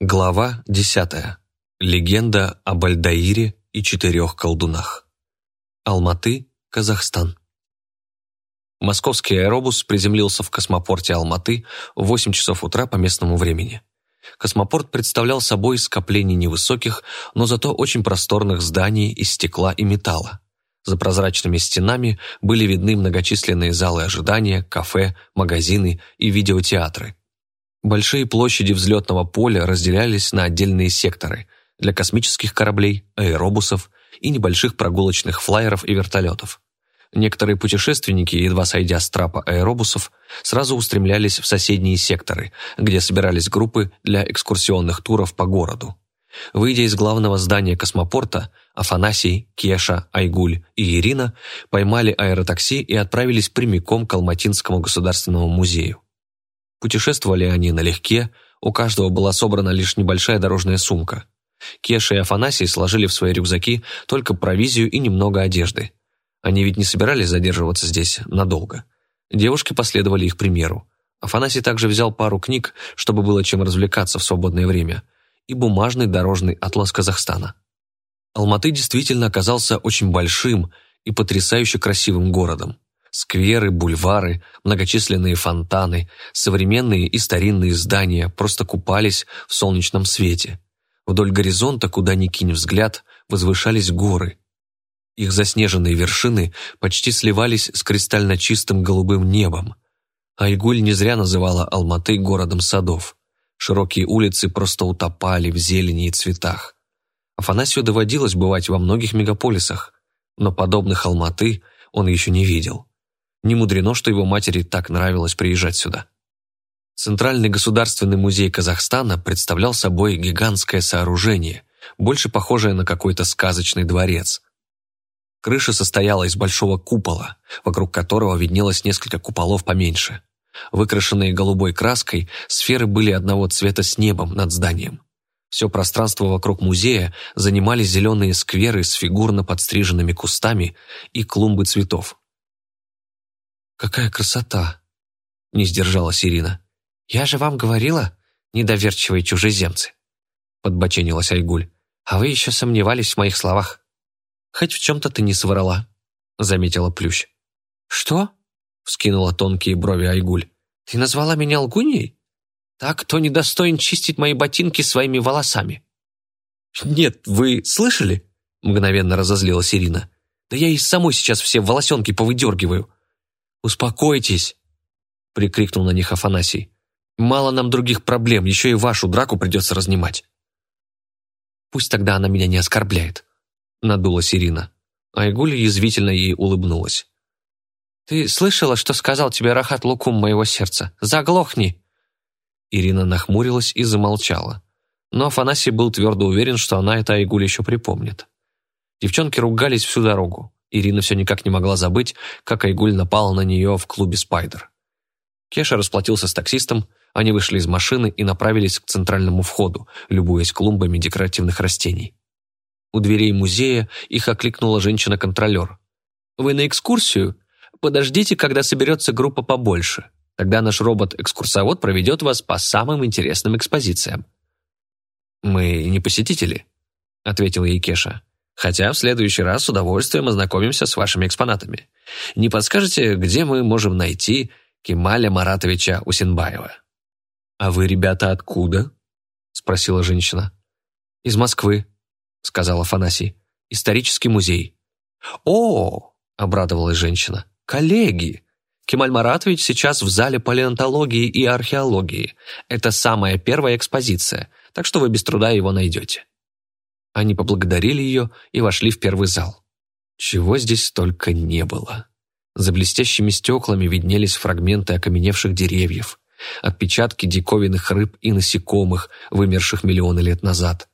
Глава 10. Легенда об Альдаире и четырех колдунах. Алматы, Казахстан. Московский аэробус приземлился в космопорте Алматы в 8 часов утра по местному времени. Космопорт представлял собой скопление невысоких, но зато очень просторных зданий из стекла и металла. За прозрачными стенами были видны многочисленные залы ожидания, кафе, магазины и видеотеатры. Большие площади взлетного поля разделялись на отдельные секторы для космических кораблей, аэробусов и небольших прогулочных флайеров и вертолетов. Некоторые путешественники, едва сойдя с трапа аэробусов, сразу устремлялись в соседние секторы, где собирались группы для экскурсионных туров по городу. Выйдя из главного здания космопорта, Афанасий, Кеша, Айгуль и Ирина поймали аэротакси и отправились прямиком к Алматинскому государственному музею. Путешествовали они налегке, у каждого была собрана лишь небольшая дорожная сумка. Кеша и Афанасий сложили в свои рюкзаки только провизию и немного одежды. Они ведь не собирались задерживаться здесь надолго. Девушки последовали их примеру. Афанасий также взял пару книг, чтобы было чем развлекаться в свободное время, и бумажный дорожный атлас Казахстана. Алматы действительно оказался очень большим и потрясающе красивым городом. Скверы, бульвары, многочисленные фонтаны, современные и старинные здания просто купались в солнечном свете. Вдоль горизонта, куда ни кинь взгляд, возвышались горы. Их заснеженные вершины почти сливались с кристально чистым голубым небом. Айгуль не зря называла Алматы городом садов. Широкие улицы просто утопали в зелени и цветах. Афанасию доводилось бывать во многих мегаполисах, но подобных Алматы он еще не видел. Не мудрено, что его матери так нравилось приезжать сюда. Центральный государственный музей Казахстана представлял собой гигантское сооружение, больше похожее на какой-то сказочный дворец. Крыша состояла из большого купола, вокруг которого виднелось несколько куполов поменьше. Выкрашенные голубой краской, сферы были одного цвета с небом над зданием. Все пространство вокруг музея занимали зеленые скверы с фигурно подстриженными кустами и клумбы цветов. «Какая красота!» — не сдержалась Ирина. «Я же вам говорила, недоверчивые чужеземцы!» — подбоченилась Айгуль. «А вы еще сомневались в моих словах». «Хоть в чем-то ты не соврала», — заметила Плющ. «Что?» — вскинула тонкие брови Айгуль. «Ты назвала меня лгуньей? Так, кто недостоин чистить мои ботинки своими волосами?» «Нет, вы слышали?» — мгновенно разозлилась Ирина. «Да я и самой сейчас все волосенки повыдергиваю. «Успокойтесь!» — прикрикнул на них Афанасий. «Мало нам других проблем, еще и вашу драку придется разнимать». «Пусть тогда она меня не оскорбляет», — надулась Ирина. Айгуля язвительно ей улыбнулась. «Ты слышала, что сказал тебе Рахат Лукум моего сердца? Заглохни!» Ирина нахмурилась и замолчала. Но Афанасий был твердо уверен, что она это Айгуль еще припомнит. Девчонки ругались всю дорогу. Ирина все никак не могла забыть, как Айгуль напала на нее в клубе «Спайдер». Кеша расплатился с таксистом, они вышли из машины и направились к центральному входу, любуясь клумбами декоративных растений. У дверей музея их окликнула женщина-контролер. «Вы на экскурсию? Подождите, когда соберется группа побольше. Тогда наш робот-экскурсовод проведет вас по самым интересным экспозициям». «Мы не посетители», — ответил ей Кеша. Хотя в следующий раз с удовольствием ознакомимся с вашими экспонатами. Не подскажете, где мы можем найти Кемаля Маратовича Усинбаева?» «А вы, ребята, откуда?» – спросила женщина. «Из Москвы», – сказал Афанасий. «Исторический музей». «О!» – обрадовалась женщина. «Коллеги! Кемаль Маратович сейчас в зале палеонтологии и археологии. Это самая первая экспозиция, так что вы без труда его найдете». Они поблагодарили ее и вошли в первый зал. Чего здесь только не было. За блестящими стеклами виднелись фрагменты окаменевших деревьев, отпечатки диковинных рыб и насекомых, вымерших миллионы лет назад.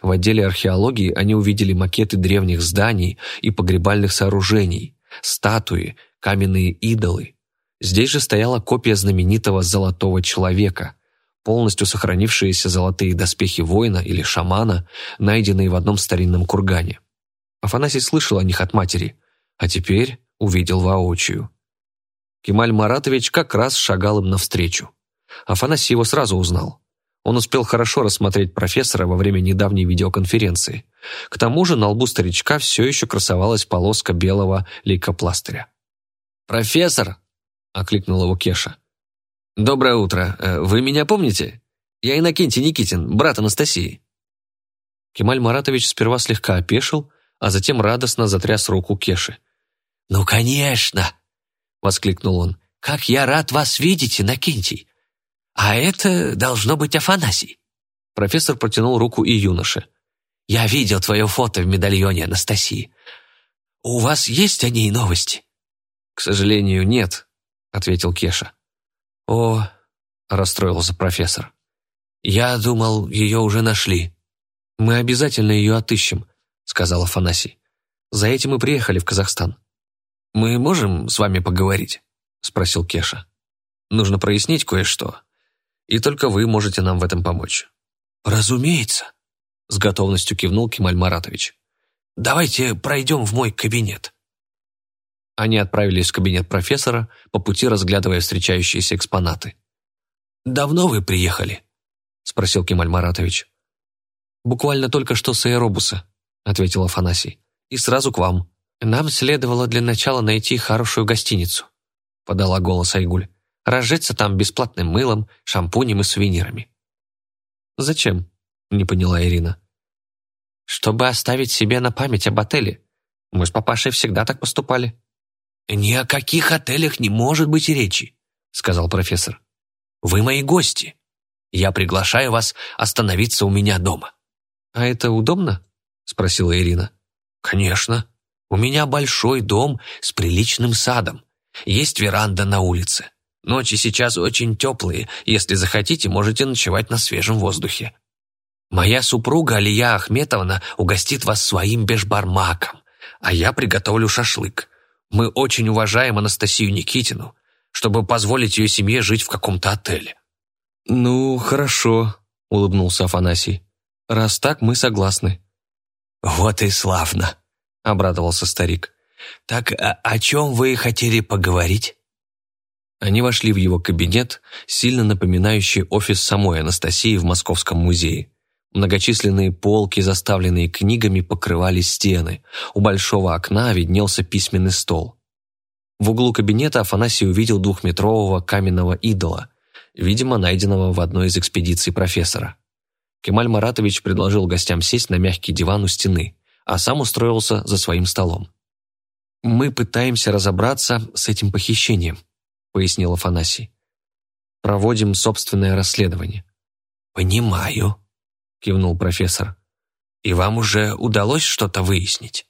В отделе археологии они увидели макеты древних зданий и погребальных сооружений, статуи, каменные идолы. Здесь же стояла копия знаменитого «золотого человека», полностью сохранившиеся золотые доспехи воина или шамана, найденные в одном старинном кургане. Афанасий слышал о них от матери, а теперь увидел воочию. Кемаль Маратович как раз шагал им навстречу. Афанасий его сразу узнал. Он успел хорошо рассмотреть профессора во время недавней видеоконференции. К тому же на лбу старичка все еще красовалась полоска белого лейкопластыря. «Профессор!» – окликнул его Кеша. «Доброе утро. Э, вы меня помните? Я Иннокентий Никитин, брат Анастасии». Кемаль Маратович сперва слегка опешил, а затем радостно затряс руку Кеши. «Ну, конечно!» — воскликнул он. «Как я рад вас видеть, Иннокентий! А это должно быть Афанасий!» Профессор протянул руку и юноше. «Я видел твое фото в медальоне Анастасии. У вас есть о ней новости?» «К сожалению, нет», — ответил Кеша. «О», — расстроился профессор. «Я думал, ее уже нашли». «Мы обязательно ее отыщем», — сказал Афанасий. «За этим мы приехали в Казахстан». «Мы можем с вами поговорить?» — спросил Кеша. «Нужно прояснить кое-что, и только вы можете нам в этом помочь». «Разумеется», — с готовностью кивнул Кемаль Маратович. «Давайте пройдем в мой кабинет». Они отправились в кабинет профессора, по пути разглядывая встречающиеся экспонаты. «Давно вы приехали?» — спросил Кемаль Маратович. «Буквально только что с аэробуса», — ответил Афанасий. «И сразу к вам. Нам следовало для начала найти хорошую гостиницу», — подала голос Айгуль. «Разжиться там бесплатным мылом, шампунем и сувенирами». «Зачем?» — не поняла Ирина. «Чтобы оставить себе на память об отеле. Мы с папашей всегда так поступали». «Ни о каких отелях не может быть речи», — сказал профессор. «Вы мои гости. Я приглашаю вас остановиться у меня дома». «А это удобно?» — спросила Ирина. «Конечно. У меня большой дом с приличным садом. Есть веранда на улице. Ночи сейчас очень теплые. Если захотите, можете ночевать на свежем воздухе. Моя супруга Алия Ахметовна угостит вас своим бешбармаком, а я приготовлю шашлык. Мы очень уважаем Анастасию Никитину, чтобы позволить ее семье жить в каком-то отеле». «Ну, хорошо», — улыбнулся Афанасий. «Раз так, мы согласны». «Вот и славно», — обрадовался старик. «Так о, а о чем вы хотели поговорить?» Они вошли в его кабинет, сильно напоминающий офис самой Анастасии в Московском музее. Многочисленные полки, заставленные книгами, покрывали стены. У большого окна виднелся письменный стол. В углу кабинета Афанасий увидел двухметрового каменного идола, видимо, найденного в одной из экспедиций профессора. Кемаль Маратович предложил гостям сесть на мягкий диван у стены, а сам устроился за своим столом. «Мы пытаемся разобраться с этим похищением», — пояснил Афанасий. «Проводим собственное расследование». «Понимаю», — кивнул профессор. «И вам уже удалось что-то выяснить?»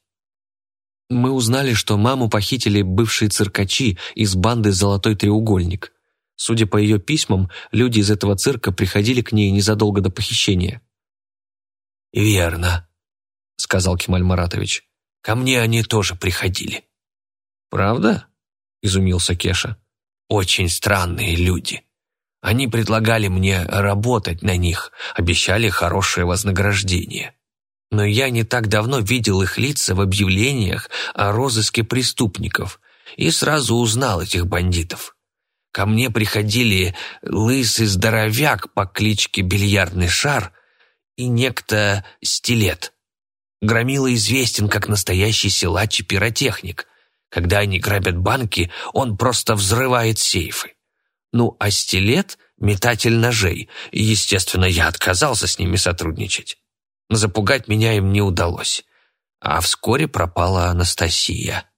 Мы узнали, что маму похитили бывшие циркачи из банды «Золотой треугольник». Судя по ее письмам, люди из этого цирка приходили к ней незадолго до похищения. «Верно», — сказал Кемаль Маратович. «Ко мне они тоже приходили». «Правда?» — изумился Кеша. «Очень странные люди. Они предлагали мне работать на них, обещали хорошее вознаграждение. Но я не так давно видел их лица в объявлениях о розыске преступников и сразу узнал этих бандитов. Ко мне приходили лысый здоровяк по кличке Бильярдный Шар и некто Стилет. Громила известен как настоящий силач и пиротехник. Когда они грабят банки, он просто взрывает сейфы. Ну, а стилет — метатель ножей, и, естественно, я отказался с ними сотрудничать. Запугать меня им не удалось. А вскоре пропала Анастасия.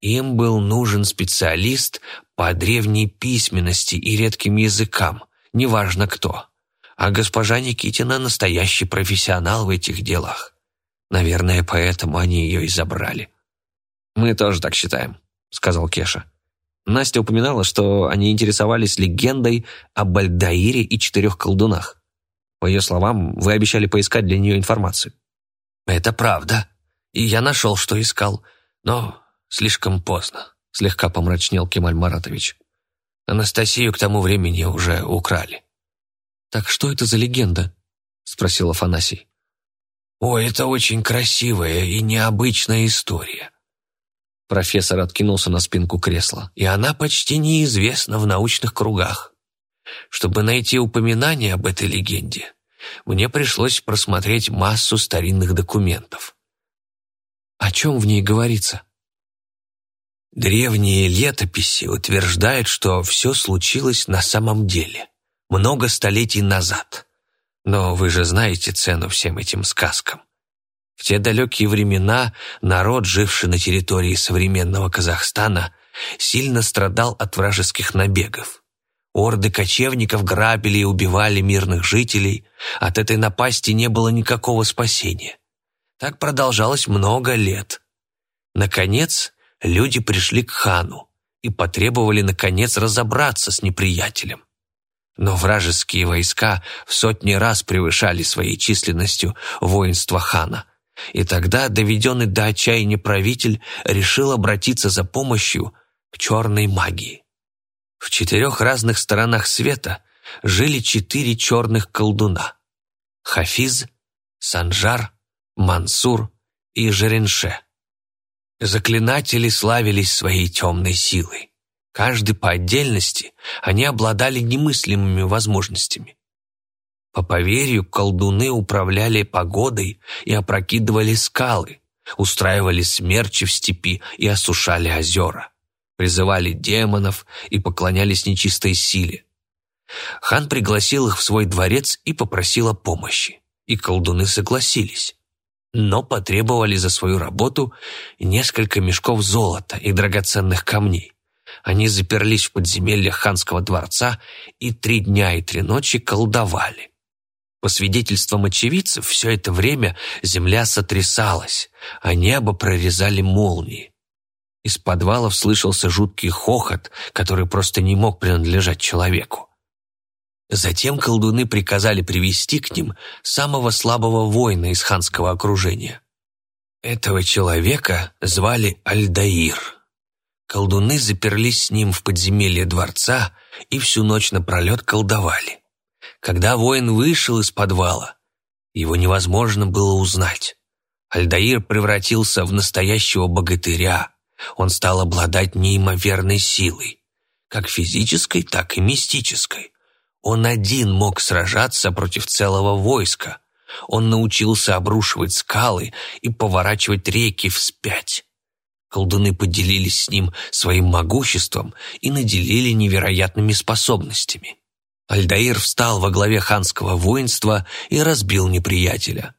Им был нужен специалист по древней письменности и редким языкам, неважно кто. А госпожа Никитина настоящий профессионал в этих делах. Наверное, поэтому они ее и забрали. «Мы тоже так считаем», — сказал Кеша. Настя упоминала, что они интересовались легендой о Бальдаире и четырех колдунах. По ее словам, вы обещали поискать для нее информацию. «Это правда. И я нашел, что искал. Но слишком поздно», — слегка помрачнел Кемаль Маратович. «Анастасию к тому времени уже украли». «Так что это за легенда?» — спросил Афанасий. «О, это очень красивая и необычная история. Профессор откинулся на спинку кресла. И она почти неизвестна в научных кругах. Чтобы найти упоминание об этой легенде, мне пришлось просмотреть массу старинных документов. О чем в ней говорится? Древние летописи утверждают, что все случилось на самом деле, много столетий назад. Но вы же знаете цену всем этим сказкам. В те далекие времена народ, живший на территории современного Казахстана, сильно страдал от вражеских набегов. Орды кочевников грабили и убивали мирных жителей, от этой напасти не было никакого спасения. Так продолжалось много лет. Наконец, люди пришли к хану и потребовали, наконец, разобраться с неприятелем. Но вражеские войска в сотни раз превышали своей численностью воинство хана, и тогда доведенный до отчаяния правитель решил обратиться за помощью к черной магии. В четырех разных сторонах света жили четыре черных колдуна – Хафиз, Санжар, Мансур и Жеренше. Заклинатели славились своей темной силой. Каждый по отдельности они обладали немыслимыми возможностями. По поверью, колдуны управляли погодой и опрокидывали скалы, устраивали смерчи в степи и осушали озера призывали демонов и поклонялись нечистой силе. Хан пригласил их в свой дворец и попросил о помощи, и колдуны согласились, но потребовали за свою работу несколько мешков золота и драгоценных камней. Они заперлись в подземельях ханского дворца и три дня и три ночи колдовали. По свидетельствам очевидцев, все это время земля сотрясалась, а небо прорезали молнии. Из подвалов слышался жуткий хохот, который просто не мог принадлежать человеку. Затем колдуны приказали привести к ним самого слабого воина из ханского окружения. Этого человека звали Альдаир. Колдуны заперлись с ним в подземелье дворца и всю ночь напролет колдовали. Когда воин вышел из подвала, его невозможно было узнать. Альдаир превратился в настоящего богатыря, он стал обладать неимоверной силой, как физической, так и мистической. Он один мог сражаться против целого войска. Он научился обрушивать скалы и поворачивать реки вспять. Колдуны поделились с ним своим могуществом и наделили невероятными способностями. Альдаир встал во главе ханского воинства и разбил неприятеля.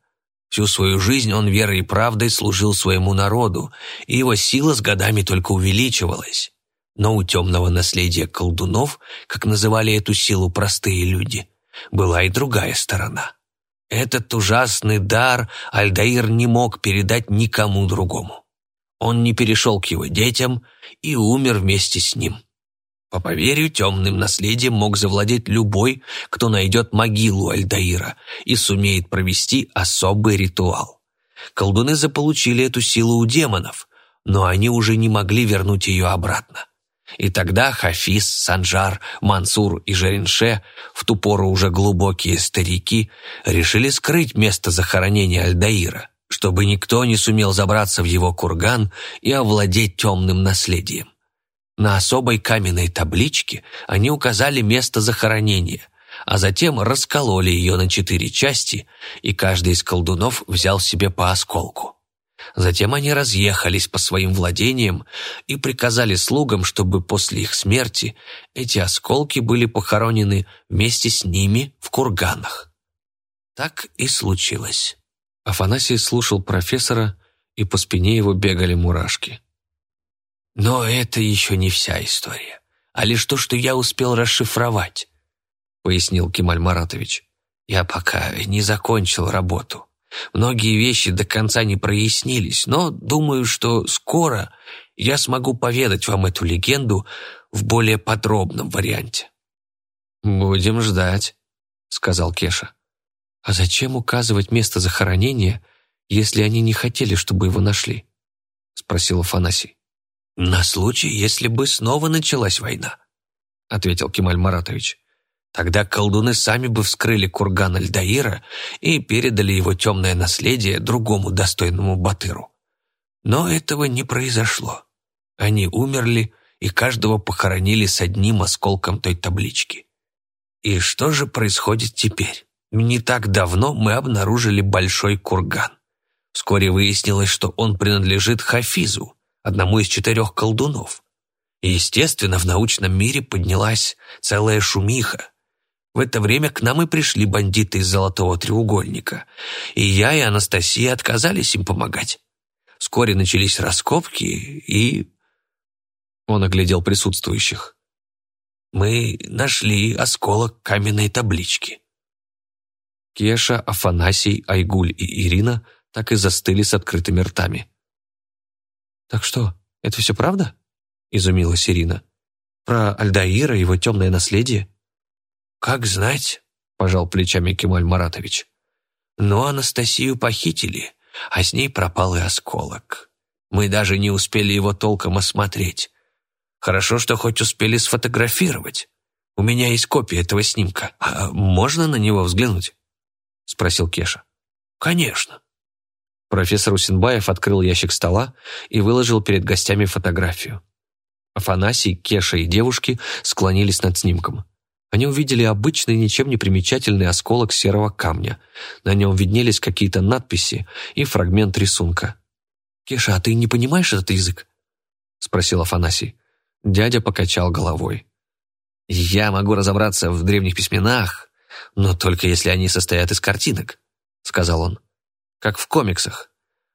Всю свою жизнь он верой и правдой служил своему народу, и его сила с годами только увеличивалась. Но у темного наследия колдунов, как называли эту силу простые люди, была и другая сторона. Этот ужасный дар Альдаир не мог передать никому другому. Он не перешел к его детям и умер вместе с ним. По поверью, темным наследием мог завладеть любой, кто найдет могилу Альдаира и сумеет провести особый ритуал. Колдуны заполучили эту силу у демонов, но они уже не могли вернуть ее обратно. И тогда Хафиз, Санжар, Мансур и Жеринше, в ту пору уже глубокие старики, решили скрыть место захоронения Альдаира, чтобы никто не сумел забраться в его курган и овладеть темным наследием. На особой каменной табличке они указали место захоронения, а затем раскололи ее на четыре части, и каждый из колдунов взял себе по осколку. Затем они разъехались по своим владениям и приказали слугам, чтобы после их смерти эти осколки были похоронены вместе с ними в курганах. Так и случилось. Афанасий слушал профессора, и по спине его бегали мурашки. Но это еще не вся история, а лишь то, что я успел расшифровать, пояснил Кемаль Маратович. Я пока не закончил работу. Многие вещи до конца не прояснились, но думаю, что скоро я смогу поведать вам эту легенду в более подробном варианте. «Будем ждать», — сказал Кеша. «А зачем указывать место захоронения, если они не хотели, чтобы его нашли?» — спросил Афанасий. «На случай, если бы снова началась война», — ответил Кемаль Маратович. «Тогда колдуны сами бы вскрыли курган Альдаира и передали его темное наследие другому достойному Батыру. Но этого не произошло. Они умерли и каждого похоронили с одним осколком той таблички. И что же происходит теперь? Не так давно мы обнаружили большой курган. Вскоре выяснилось, что он принадлежит Хафизу, одному из четырех колдунов. И, естественно, в научном мире поднялась целая шумиха. В это время к нам и пришли бандиты из Золотого треугольника, и я и Анастасия отказались им помогать. Вскоре начались раскопки, и... Он оглядел присутствующих. Мы нашли осколок каменной таблички. Кеша, Афанасий, Айгуль и Ирина так и застыли с открытыми ртами. «Так что, это все правда?» — изумилась Ирина. «Про Альдаира и его темное наследие?» «Как знать», — пожал плечами Кемаль Маратович. «Но Анастасию похитили, а с ней пропал и осколок. Мы даже не успели его толком осмотреть. Хорошо, что хоть успели сфотографировать. У меня есть копия этого снимка. А можно на него взглянуть?» — спросил Кеша. «Конечно». Профессор Усинбаев открыл ящик стола и выложил перед гостями фотографию. Афанасий, Кеша и девушки склонились над снимком. Они увидели обычный, ничем не примечательный осколок серого камня. На нем виднелись какие-то надписи и фрагмент рисунка. «Кеша, а ты не понимаешь этот язык?» — спросил Афанасий. Дядя покачал головой. «Я могу разобраться в древних письменах, но только если они состоят из картинок», — сказал он. «Как в комиксах.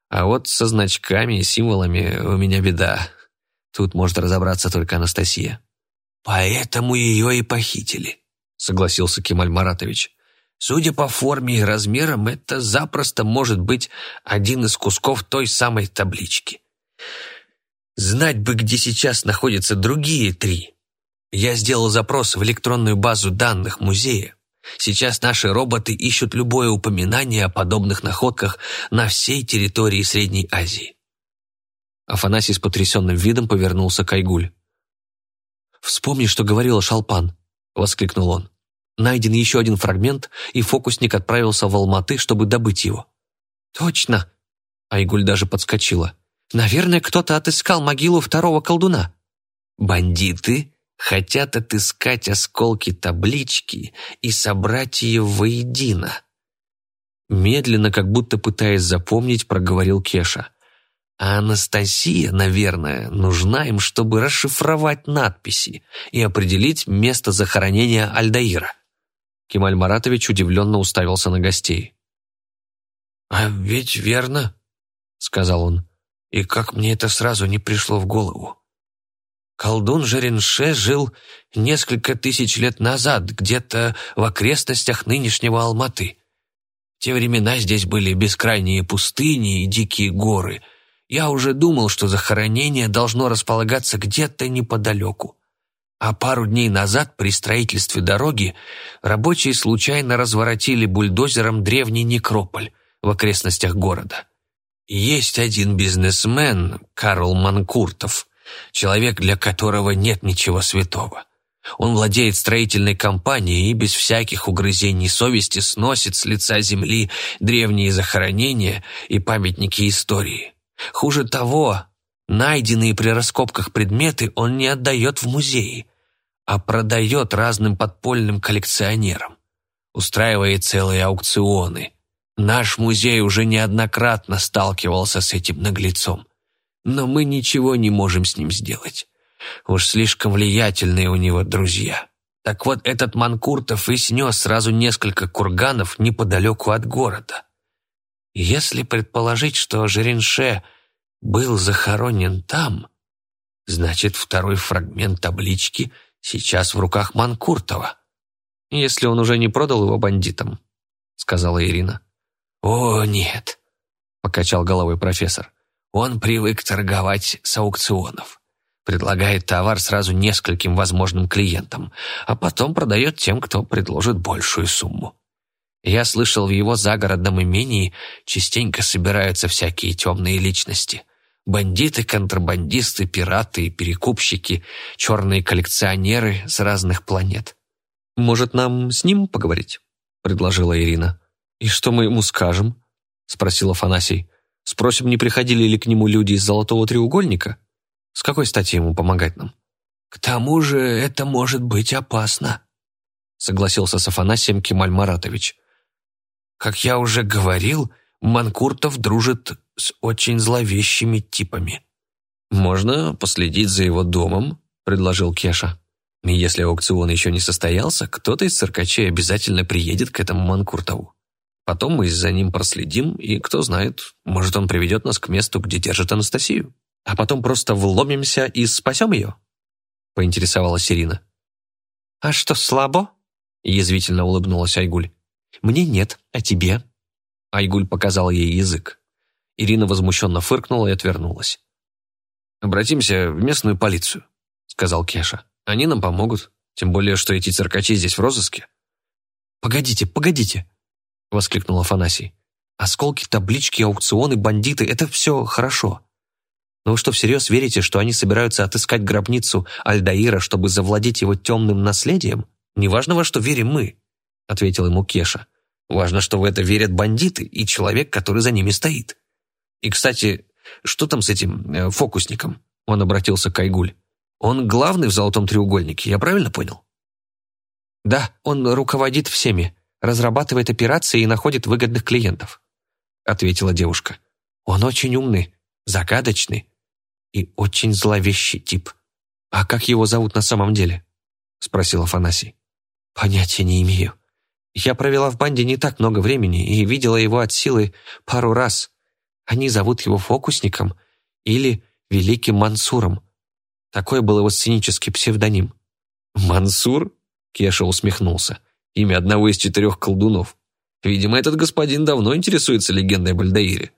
А вот со значками и символами у меня беда. Тут может разобраться только Анастасия». «Поэтому ее и похитили», — согласился Кемаль Маратович. «Судя по форме и размерам, это запросто может быть один из кусков той самой таблички. Знать бы, где сейчас находятся другие три. Я сделал запрос в электронную базу данных музея. Сейчас наши роботы ищут любое упоминание о подобных находках на всей территории Средней Азии. Афанасий с потрясенным видом повернулся к Айгуль. «Вспомни, что говорила Шалпан», — воскликнул он. Найден еще один фрагмент, и фокусник отправился в Алматы, чтобы добыть его. «Точно!» Айгуль даже подскочила. Наверное, кто-то отыскал могилу второго колдуна. Бандиты хотят отыскать осколки таблички и собрать ее воедино. Медленно, как будто пытаясь запомнить, проговорил Кеша. А Анастасия, наверное, нужна им, чтобы расшифровать надписи и определить место захоронения Альдаира. Кемаль Маратович удивленно уставился на гостей. «А ведь верно», — сказал он. И как мне это сразу не пришло в голову? Колдун Жеренше жил несколько тысяч лет назад, где-то в окрестностях нынешнего Алматы. В те времена здесь были бескрайние пустыни и дикие горы. Я уже думал, что захоронение должно располагаться где-то неподалеку. А пару дней назад при строительстве дороги рабочие случайно разворотили бульдозером древний некрополь в окрестностях города. Есть один бизнесмен, Карл Манкуртов, человек, для которого нет ничего святого. Он владеет строительной компанией и без всяких угрызений совести сносит с лица земли древние захоронения и памятники истории. Хуже того, найденные при раскопках предметы он не отдает в музеи, а продает разным подпольным коллекционерам. Устраивает целые аукционы, Наш музей уже неоднократно сталкивался с этим наглецом, но мы ничего не можем с ним сделать. Уж слишком влиятельные у него друзья. Так вот, этот Манкуртов и снес сразу несколько курганов неподалеку от города. Если предположить, что Жеренше был захоронен там, значит, второй фрагмент таблички сейчас в руках Манкуртова. «Если он уже не продал его бандитам», — сказала Ирина. «О, нет», — покачал головой профессор. «Он привык торговать с аукционов. Предлагает товар сразу нескольким возможным клиентам, а потом продает тем, кто предложит большую сумму. Я слышал, в его загородном имении частенько собираются всякие темные личности. Бандиты, контрабандисты, пираты перекупщики, черные коллекционеры с разных планет. «Может, нам с ним поговорить?» — предложила Ирина. «И что мы ему скажем?» — спросил Афанасий. «Спросим, не приходили ли к нему люди из Золотого треугольника? С какой стати ему помогать нам?» «К тому же это может быть опасно», — согласился с Афанасием Кемаль Маратович. «Как я уже говорил, Манкуртов дружит с очень зловещими типами». «Можно последить за его домом», — предложил Кеша. «Если аукцион еще не состоялся, кто-то из циркачей обязательно приедет к этому Манкуртову. Потом мы за ним проследим, и, кто знает, может, он приведет нас к месту, где держит Анастасию. А потом просто вломимся и спасем ее?» — поинтересовалась Ирина. «А что, слабо?» — язвительно улыбнулась Айгуль. «Мне нет, а тебе?» Айгуль показал ей язык. Ирина возмущенно фыркнула и отвернулась. «Обратимся в местную полицию», — сказал Кеша. «Они нам помогут, тем более, что эти циркачи здесь в розыске». «Погодите, погодите», — воскликнул Афанасий. «Осколки, таблички, аукционы, бандиты — это все хорошо. Но вы что, всерьез верите, что они собираются отыскать гробницу Альдаира, чтобы завладеть его темным наследием? Неважно, во что верим мы», — ответил ему Кеша. «Важно, что в это верят бандиты и человек, который за ними стоит. И, кстати, что там с этим э, фокусником?» Он обратился к Айгуль. «Он главный в золотом треугольнике, я правильно понял?» «Да, он руководит всеми, разрабатывает операции и находит выгодных клиентов», ответила девушка. «Он очень умный, загадочный и очень зловещий тип. А как его зовут на самом деле?» спросил Афанасий. «Понятия не имею. Я провела в банде не так много времени и видела его от силы пару раз. Они зовут его фокусником или Великим Мансуром. Такой был его сценический псевдоним. «Мансур?» — Кеша усмехнулся. «Имя одного из четырех колдунов. Видимо, этот господин давно интересуется легендой о Бальдаире».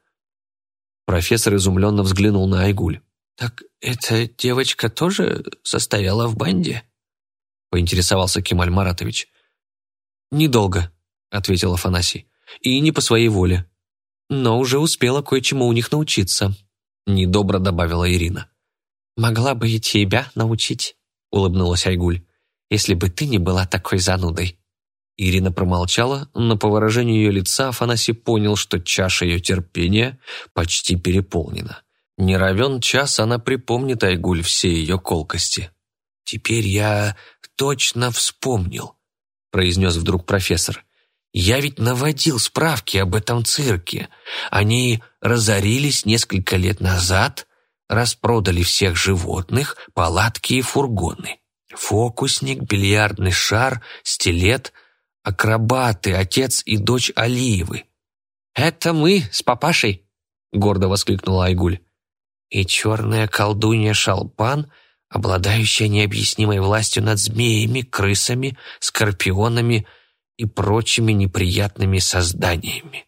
Профессор изумленно взглянул на Айгуль. «Так эта девочка тоже состояла в банде?» — поинтересовался Кемаль Маратович. «Недолго», — ответил Афанасий. «И не по своей воле но уже успела кое-чему у них научиться», — недобро добавила Ирина. «Могла бы и тебя научить», — улыбнулась Айгуль, «если бы ты не была такой занудой». Ирина промолчала, но по выражению ее лица Афанасий понял, что чаша ее терпения почти переполнена. Не равен час она припомнит Айгуль все ее колкости. «Теперь я точно вспомнил», — произнес вдруг профессор. Я ведь наводил справки об этом цирке. Они разорились несколько лет назад, распродали всех животных, палатки и фургоны. Фокусник, бильярдный шар, стилет, акробаты, отец и дочь Алиевы. «Это мы с папашей», — гордо воскликнула Айгуль. «И черная колдунья Шалпан, обладающая необъяснимой властью над змеями, крысами, скорпионами, — и прочими неприятными созданиями.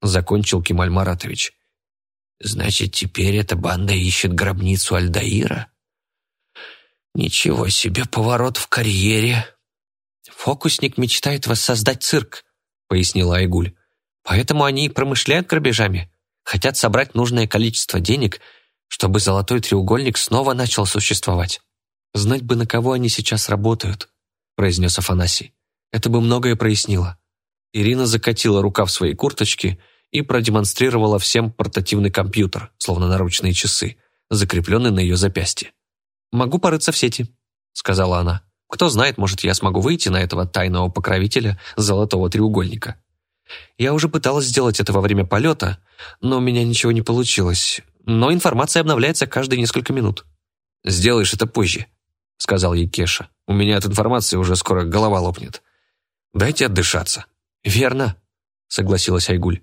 Закончил Кемаль Маратович. Значит, теперь эта банда ищет гробницу Альдаира? Ничего себе поворот в карьере. Фокусник мечтает воссоздать цирк, пояснила Айгуль. Поэтому они и промышляют грабежами. Хотят собрать нужное количество денег, чтобы золотой треугольник снова начал существовать. Знать бы, на кого они сейчас работают, произнес Афанасий. Это бы многое прояснило. Ирина закатила рукав своей курточки и продемонстрировала всем портативный компьютер, словно наручные часы, закрепленный на ее запястье. «Могу порыться в сети», — сказала она. «Кто знает, может, я смогу выйти на этого тайного покровителя золотого треугольника. Я уже пыталась сделать это во время полета, но у меня ничего не получилось. Но информация обновляется каждые несколько минут». «Сделаешь это позже», — сказал ей Кеша. «У меня от информации уже скоро голова лопнет. Дайте отдышаться». «Верно», — согласилась Айгуль.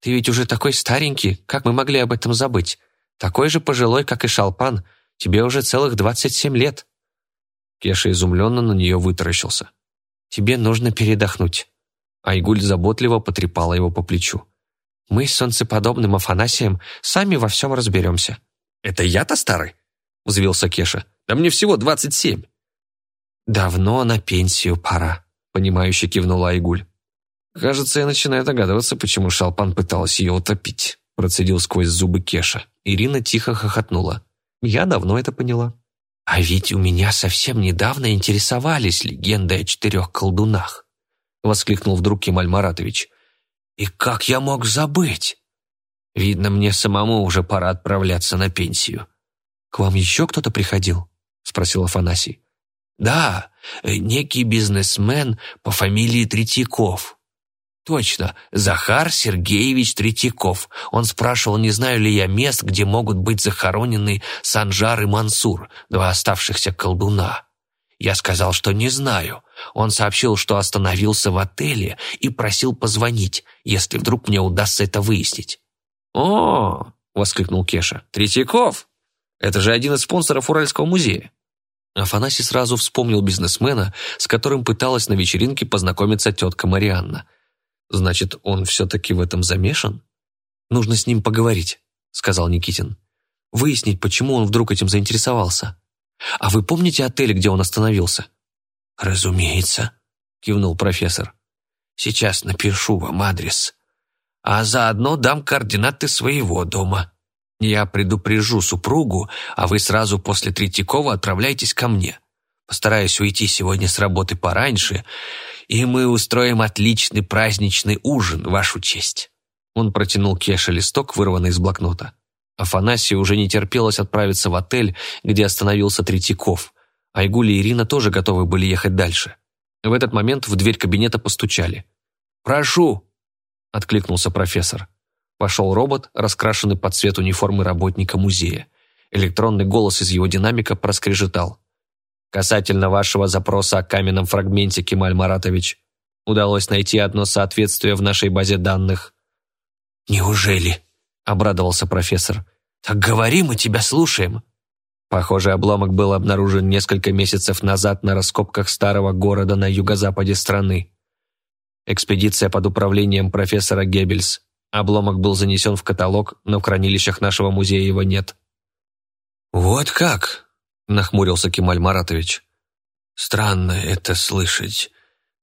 «Ты ведь уже такой старенький, как мы могли об этом забыть? Такой же пожилой, как и Шалпан. Тебе уже целых двадцать семь лет». Кеша изумленно на нее вытаращился. «Тебе нужно передохнуть». Айгуль заботливо потрепала его по плечу. «Мы с солнцеподобным Афанасием сами во всем разберемся». «Это я-то старый?» — взвился Кеша. «Да мне всего двадцать семь». «Давно на пенсию пора», понимающе кивнула Айгуль. «Кажется, я начинаю догадываться, почему Шалпан пыталась ее утопить», процедил сквозь зубы Кеша. Ирина тихо хохотнула. «Я давно это поняла». «А ведь у меня совсем недавно интересовались легендой о четырех колдунах», воскликнул вдруг Кемаль Маратович. «И как я мог забыть? Видно, мне самому уже пора отправляться на пенсию». «К вам еще кто-то приходил?» спросил Афанасий. Да, некий бизнесмен по фамилии Третьяков. Точно, Захар Сергеевич Третьяков. Он спрашивал, не знаю ли я мест, где могут быть захоронены Санжар и Мансур, два оставшихся колдуна. Я сказал, что не знаю. Он сообщил, что остановился в отеле и просил позвонить, если вдруг мне удастся это выяснить. «О!» — воскликнул Кеша. «Третьяков? Это же один из спонсоров Уральского музея». Афанасий сразу вспомнил бизнесмена, с которым пыталась на вечеринке познакомиться тетка Марианна — Значит, он все-таки в этом замешан? Нужно с ним поговорить, сказал Никитин. Выяснить, почему он вдруг этим заинтересовался. А вы помните отель, где он остановился? Разумеется, кивнул профессор. Сейчас напишу вам адрес. А заодно дам координаты своего дома. Я предупрежу супругу, а вы сразу после Третьякова отправляйтесь ко мне. Постараюсь уйти сегодня с работы пораньше и мы устроим отличный праздничный ужин, вашу честь». Он протянул Кеше листок, вырванный из блокнота. Афанасию уже не терпелось отправиться в отель, где остановился Третьяков. Айгуль и Ирина тоже готовы были ехать дальше. В этот момент в дверь кабинета постучали. «Прошу!» – откликнулся профессор. Вошел робот, раскрашенный под цвет униформы работника музея. Электронный голос из его динамика проскрежетал. Касательно вашего запроса о каменном фрагменте, Кемаль Маратович, удалось найти одно соответствие в нашей базе данных». «Неужели?» – обрадовался профессор. «Так говори, мы тебя слушаем». Похожий обломок был обнаружен несколько месяцев назад на раскопках старого города на юго-западе страны. Экспедиция под управлением профессора Геббельс. Обломок был занесен в каталог, но в хранилищах нашего музея его нет. «Вот как?» Нахмурился Кемаль Маратович. «Странно это слышать.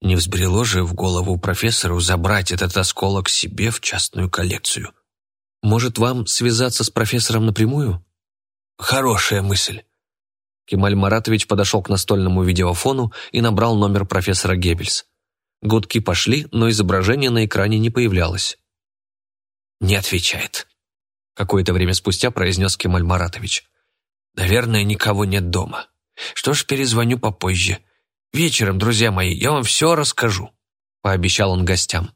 Не взбрело же в голову профессору забрать этот осколок себе в частную коллекцию. Может, вам связаться с профессором напрямую?» «Хорошая мысль». Кемаль Маратович подошел к настольному видеофону и набрал номер профессора Геббельс. Гудки пошли, но изображение на экране не появлялось. «Не отвечает», — какое-то время спустя произнес Кемаль Маратович. Наверное, никого нет дома. Что ж, перезвоню попозже. Вечером, друзья мои, я вам все расскажу», — пообещал он гостям.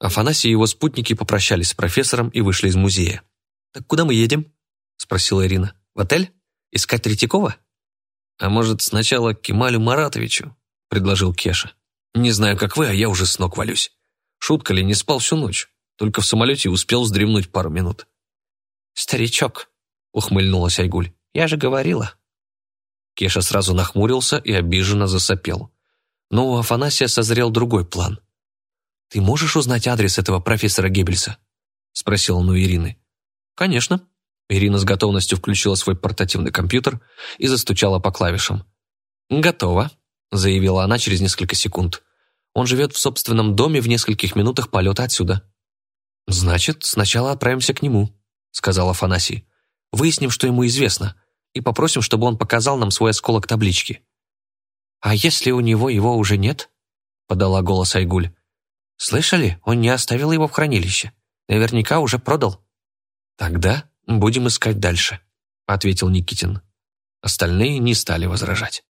Афанасий и его спутники попрощались с профессором и вышли из музея. «Так куда мы едем?» — спросила Ирина. «В отель? Искать Третьякова?» «А может, сначала к Кемалю Маратовичу?» — предложил Кеша. «Не знаю, как вы, а я уже с ног валюсь. Шутка ли, не спал всю ночь. Только в самолете успел вздремнуть пару минут». «Старичок», — ухмыльнулась Айгуль. Я же говорила». Кеша сразу нахмурился и обиженно засопел. Но у Афанасия созрел другой план. «Ты можешь узнать адрес этого профессора Геббельса?» — спросил он у Ирины. «Конечно». Ирина с готовностью включила свой портативный компьютер и застучала по клавишам. «Готово», — заявила она через несколько секунд. «Он живет в собственном доме в нескольких минутах полета отсюда». «Значит, сначала отправимся к нему», — сказал Афанасий. «Выясним, что ему известно и попросим, чтобы он показал нам свой осколок таблички». «А если у него его уже нет?» — подала голос Айгуль. «Слышали? Он не оставил его в хранилище. Наверняка уже продал». «Тогда будем искать дальше», — ответил Никитин. Остальные не стали возражать.